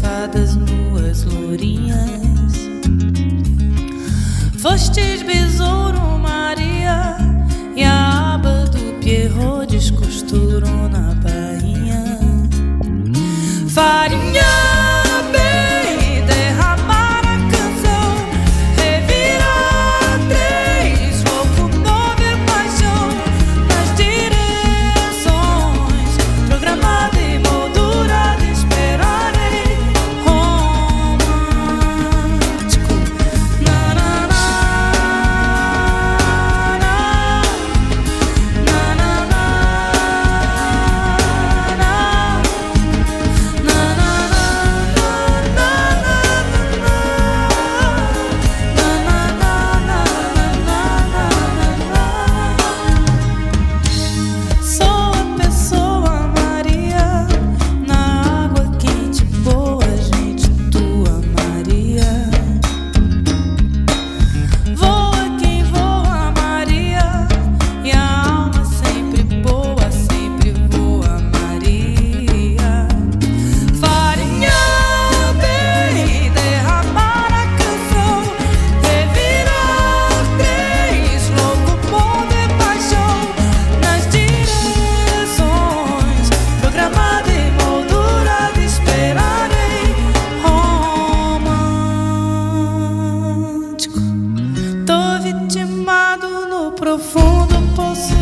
fadas nuas lourinhas. Fostes besouro, Maria, e a aba do Pierrot descosturou na bainha. Faria profundo poço.